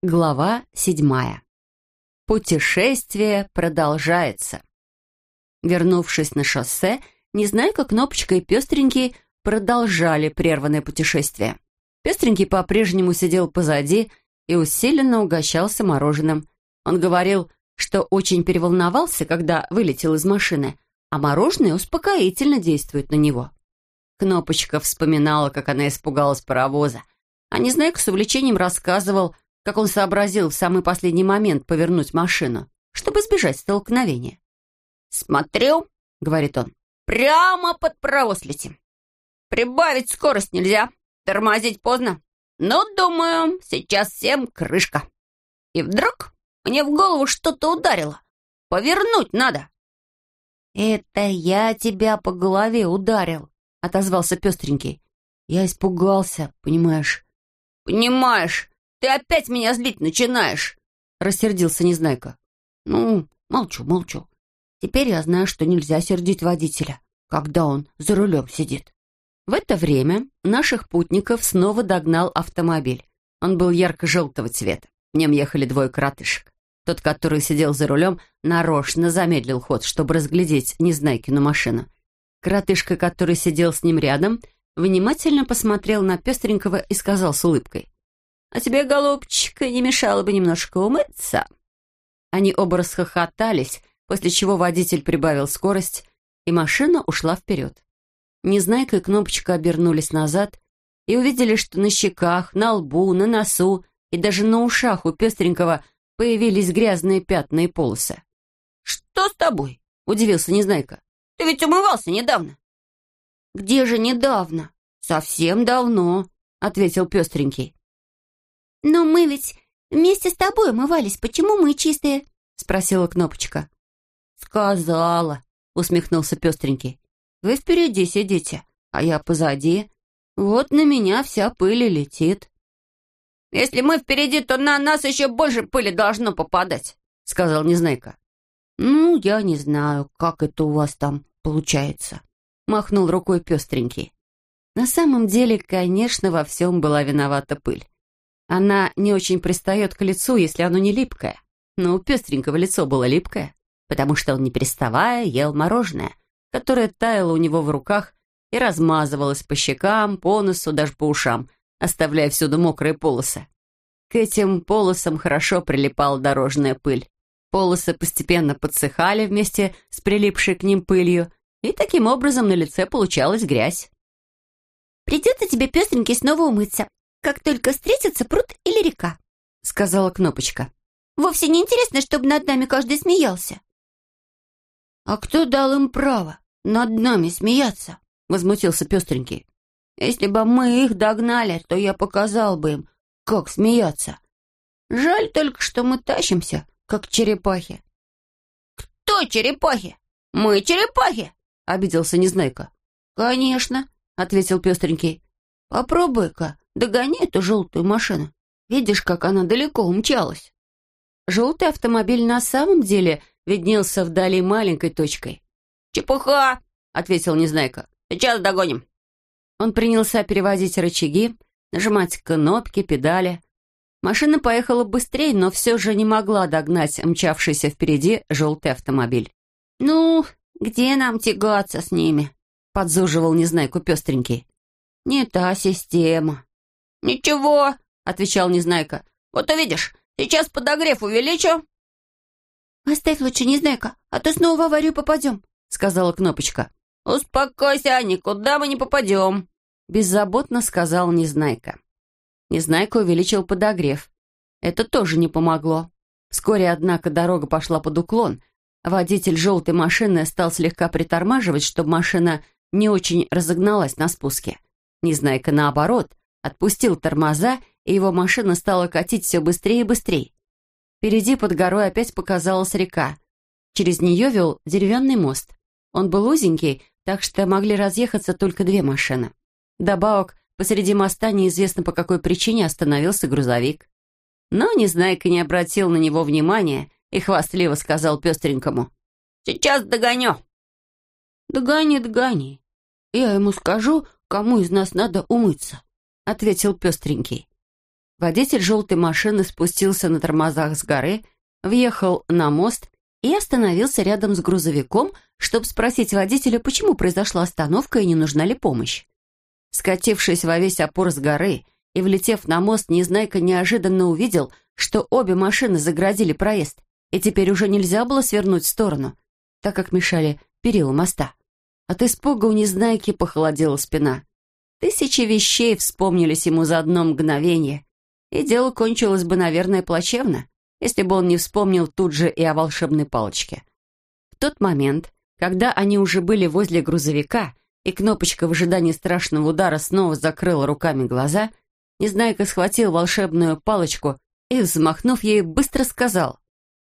Глава седьмая. Путешествие продолжается. Вернувшись на шоссе, Незнайка, Кнопочка и Пестренький продолжали прерванное путешествие. Пестренький по-прежнему сидел позади и усиленно угощался мороженым. Он говорил, что очень переволновался, когда вылетел из машины, а мороженое успокоительно действует на него. Кнопочка вспоминала, как она испугалась паровоза, а Незнайка с увлечением рассказывал, как он сообразил в самый последний момент повернуть машину, чтобы избежать столкновения. «Смотрю», — говорит он, — «прямо под паровоз летим. Прибавить скорость нельзя, тормозить поздно. Но, думаю, сейчас всем крышка. И вдруг мне в голову что-то ударило. Повернуть надо». «Это я тебя по голове ударил», — отозвался пестренький. «Я испугался, понимаешь?» «Понимаешь, ты опять меня злить начинаешь!» — рассердился Незнайка. «Ну, молчу, молчу. Теперь я знаю, что нельзя сердить водителя, когда он за рулем сидит». В это время наших путников снова догнал автомобиль. Он был ярко-желтого цвета. В нем ехали двое коротышек. Тот, который сидел за рулем, нарочно замедлил ход, чтобы разглядеть Незнайкину машину. Коротышка, который сидел с ним рядом, внимательно посмотрел на пестренького и сказал с улыбкой. А тебе, голубчик, не мешало бы немножко умыться». Они оба расхохотались, после чего водитель прибавил скорость, и машина ушла вперед. Незнайка и Кнопочка обернулись назад и увидели, что на щеках, на лбу, на носу и даже на ушах у пестренького появились грязные пятна и полосы. «Что с тобой?» — удивился Незнайка. «Ты ведь умывался недавно». «Где же недавно?» «Совсем давно», — ответил пестренький. «Но мы ведь вместе с тобой умывались. Почему мы чистые?» — спросила Кнопочка. «Сказала», — усмехнулся пестренький. «Вы впереди сидите, а я позади. Вот на меня вся пыль летит». «Если мы впереди, то на нас еще больше пыли должно попадать», — сказал Незнайка. «Ну, я не знаю, как это у вас там получается», — махнул рукой пестренький. На самом деле, конечно, во всем была виновата пыль. Она не очень пристает к лицу, если оно не липкое. Но у пестренького лицо было липкое, потому что он, не переставая, ел мороженое, которое таяло у него в руках и размазывалось по щекам, по носу, даже по ушам, оставляя всюду мокрые полосы. К этим полосам хорошо прилипала дорожная пыль. Полосы постепенно подсыхали вместе с прилипшей к ним пылью, и таким образом на лице получалась грязь. «Придется тебе, пестренький, снова умыться», как только встретятся пруд или река», — сказала Кнопочка. «Вовсе не интересно, чтобы над нами каждый смеялся». «А кто дал им право над нами смеяться?» — возмутился пестренький. «Если бы мы их догнали, то я показал бы им, как смеяться. Жаль только, что мы тащимся, как черепахи». «Кто черепахи? Мы черепахи!» — обиделся Незнайка. «Конечно», — ответил пестренький. «Попробуй-ка Догони эту желтую машину. Видишь, как она далеко умчалась?» Желтый автомобиль на самом деле виднелся вдали маленькой точкой. «Чепуха!» — ответил Незнайка. «Сейчас догоним». Он принялся переводить рычаги, нажимать кнопки, педали. Машина поехала быстрее, но все же не могла догнать мчавшийся впереди желтый автомобиль. «Ну, где нам тягаться с ними?» — подзуживал Незнайку пестренький. «Не та система. «Ничего», — отвечал Незнайка. «Вот увидишь, сейчас подогрев увеличу». «Оставь лучше Незнайка, а то снова в аварию попадем», — сказала Кнопочка. «Успокойся, никуда мы не попадем», — беззаботно сказал Незнайка. Незнайка увеличил подогрев. Это тоже не помогло. Вскоре, однако, дорога пошла под уклон. Водитель желтой машины стал слегка притормаживать, чтобы машина не очень разогналась на спуске. Незнайка, наоборот, отпустил тормоза, и его машина стала катить все быстрее и быстрее. Впереди под горой опять показалась река. Через нее вел деревянный мост. Он был узенький, так что могли разъехаться только две машины. Добавок, посреди моста неизвестно по какой причине остановился грузовик. Но Незнайка не обратил на него внимания и хвастливо сказал пестренькому. «Сейчас догоню». «Догони, догони. Я ему скажу, кому из нас надо умыться» ответил пестренький. Водитель желтой машины спустился на тормозах с горы, въехал на мост и остановился рядом с грузовиком, чтобы спросить водителя, почему произошла остановка и не нужна ли помощь. Скатившись во весь опор с горы и влетев на мост, Незнайка неожиданно увидел, что обе машины заградили проезд, и теперь уже нельзя было свернуть в сторону, так как мешали перила моста. От испуга у Незнайки похолодела спина. Тысячи вещей вспомнились ему за одно мгновение, и дело кончилось бы, наверное, плачевно, если бы он не вспомнил тут же и о волшебной палочке. В тот момент, когда они уже были возле грузовика, и Кнопочка в ожидании страшного удара снова закрыла руками глаза, Незнайка схватил волшебную палочку и, взмахнув ей, быстро сказал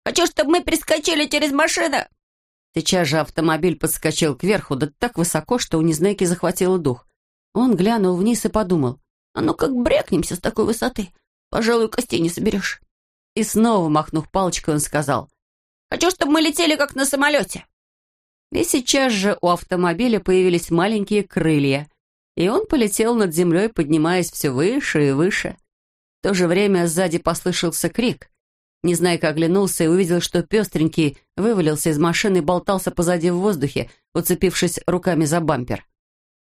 «Хочу, чтобы мы перескочили через машину!» Сейчас же автомобиль подскочил кверху, да так высоко, что у Незнайки захватило дух. Он глянул вниз и подумал, «А ну как брякнемся с такой высоты, пожалуй, костей не соберешь». И снова, махнув палочкой, он сказал, «Хочу, чтобы мы летели, как на самолете». И сейчас же у автомобиля появились маленькие крылья, и он полетел над землей, поднимаясь все выше и выше. В то же время сзади послышался крик. Незнайка оглянулся и увидел, что пестренький вывалился из машины и болтался позади в воздухе, уцепившись руками за бампер.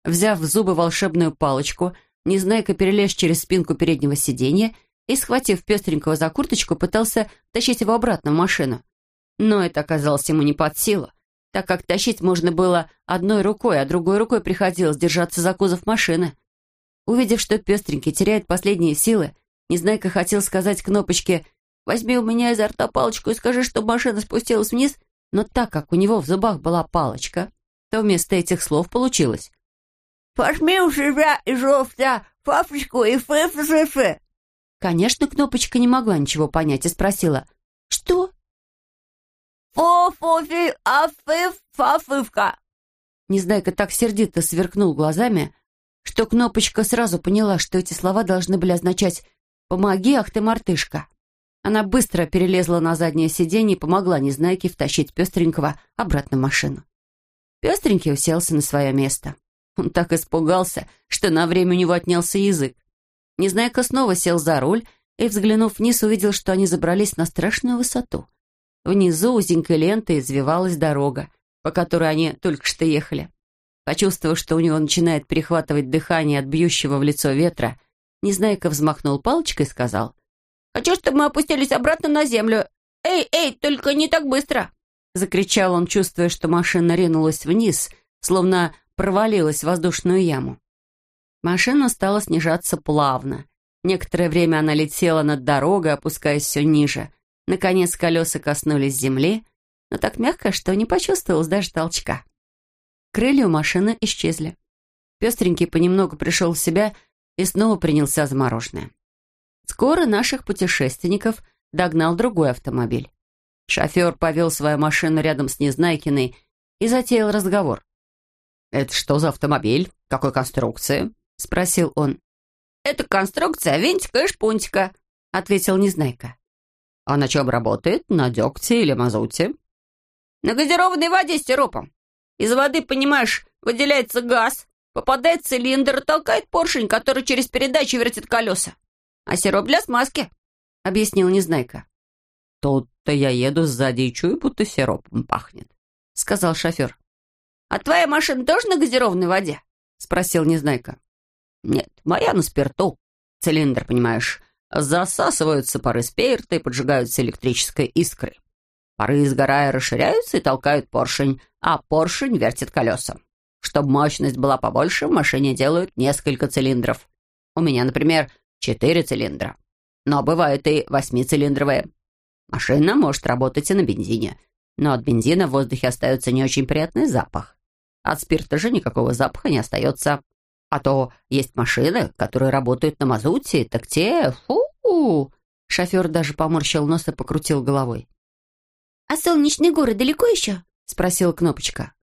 Взяв в зубы волшебную палочку, Незнайка перелез через спинку переднего сиденья и, схватив пестренького за курточку, пытался тащить его обратно в машину. Но это оказалось ему не под силу, так как тащить можно было одной рукой, а другой рукой приходилось держаться за кузов машины. Увидев, что пестренький теряет последние силы, Незнайка хотел сказать кнопочке «Возьми у меня изо рта палочку и скажи, чтобы машина спустилась вниз», но так как у него в зубах была палочка, то вместо этих слов получилось «Возьми у себя из рта папочку и фы-фы-фы-фы». Конечно, Кнопочка не могла ничего понять и спросила «Что?» «Фу-фу-фи, а-фы-фа-фывка». Незнайка так сердито сверкнул глазами, что Кнопочка сразу поняла, что эти слова должны были означать «Помоги, ах ты, мартышка». Она быстро перелезла на заднее сиденье и помогла Незнайке втащить Пестренького обратно в машину. Пестренький уселся на свое место. Он так испугался, что на время у него отнялся язык. Незнайка снова сел за руль и, взглянув вниз, увидел, что они забрались на страшную высоту. Внизу узенькой лентой извивалась дорога, по которой они только что ехали. Почувствовав, что у него начинает перехватывать дыхание от бьющего в лицо ветра, Незнайка взмахнул палочкой и сказал, «Хочу, чтобы мы опустились обратно на землю. Эй, эй, только не так быстро!» Закричал он, чувствуя, что машина ринулась вниз, словно провалилась в воздушную яму. Машина стала снижаться плавно. Некоторое время она летела над дорогой, опускаясь все ниже. Наконец колеса коснулись земли, но так мягко, что не почувствовалось даже толчка. Крылья у машины исчезли. Пестренький понемногу пришел в себя и снова принялся за мороженое. Скоро наших путешественников догнал другой автомобиль. Шофер повел свою машину рядом с Незнайкиной и затеял разговор. «Это что за автомобиль? Какой конструкции?» — спросил он. «Это конструкция винтика и шпунтика», — ответил Незнайка. «А на чем работает? На дегте или мазуте?» «На газированной воде с сиропом. Из воды, понимаешь, выделяется газ, попадает в цилиндр толкает поршень, который через передачу вертит колеса. А сироп для смазки», — объяснил Незнайка. «Тут-то я еду сзади и чую, будто сиропом пахнет», — сказал шофер. «А твоя машина тоже на газированной воде?» — спросил Незнайка. Нет, моя на спирту. Цилиндр, понимаешь, засасываются пары спирта и поджигаются электрической искрой. Пары, сгорая, расширяются и толкают поршень, а поршень вертит колеса. Чтобы мощность была побольше, в машине делают несколько цилиндров. У меня, например, четыре цилиндра. Но бывают и восьмицилиндровые. Машина может работать и на бензине, но от бензина в воздухе остается не очень приятный запах. От спирта же никакого запаха не остается. А то есть машины, которые работают на мазуте, так те... Фу! Шофер даже поморщил нос и покрутил головой. «А солнечный город далеко еще?» — спросила Кнопочка.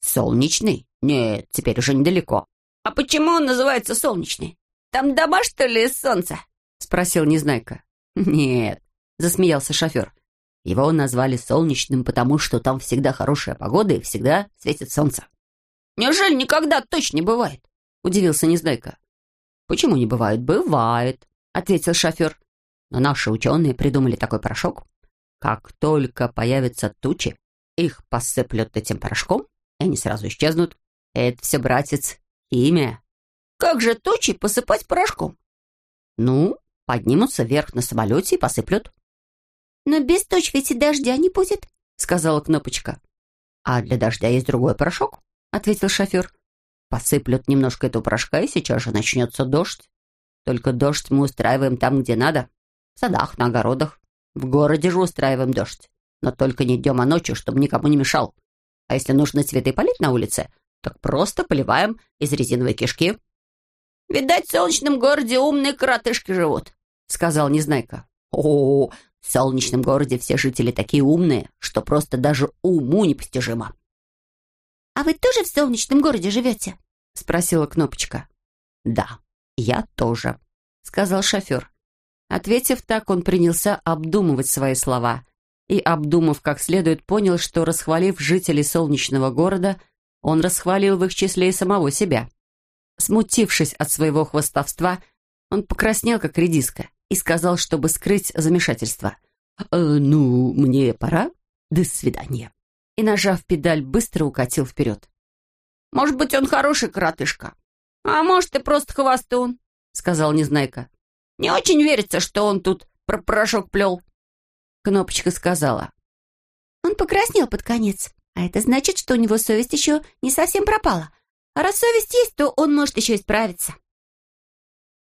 «Солнечный? Нет, теперь уже недалеко». «А почему он называется солнечный? Там дома, что ли, из солнца?» — спросил Незнайка. «Нет», — засмеялся шофер. «Его назвали солнечным, потому что там всегда хорошая погода и всегда светит солнце». «Неужели никогда точно не бывает?» удивился Незнайка. «Почему не бывает? Бывает», — ответил шофер. «Но наши ученые придумали такой порошок. Как только появятся тучи, их посыплют этим порошком, и они сразу исчезнут. Это все, братец, химия». «Как же тучи посыпать порошком?» «Ну, поднимутся вверх на самолете и посыплют». «Но без туч ведь и дождя не будет», — сказала Кнопочка. «А для дождя есть другой порошок», — ответил шофер. «Посыплют немножко этого порошка, и сейчас же начнется дождь. Только дождь мы устраиваем там, где надо. В садах, на огородах. В городе же устраиваем дождь. Но только не днем, а ночью, чтобы никому не мешал. А если нужно цветы полить на улице, так просто поливаем из резиновой кишки». «Видать, в солнечном городе умные коротышки живут», — сказал Незнайка. «О, в солнечном городе все жители такие умные, что просто даже уму непостижимо». «А вы тоже в солнечном городе живете?» — спросила Кнопочка. «Да, я тоже», — сказал шофер. Ответив так, он принялся обдумывать свои слова. И, обдумав как следует, понял, что, расхвалив жителей солнечного города, он расхвалил в их числе и самого себя. Смутившись от своего хвостовства, он покраснел, как редиска, и сказал, чтобы скрыть замешательство. «Э, «Ну, мне пора. До свидания». И, нажав педаль, быстро укатил вперед. «Может быть, он хороший коротышка, а может, и просто хвостун», — сказал Незнайка. «Не очень верится, что он тут про порошок плел». Кнопочка сказала. «Он покраснел под конец, а это значит, что у него совесть еще не совсем пропала. А раз совесть есть, то он может еще исправиться».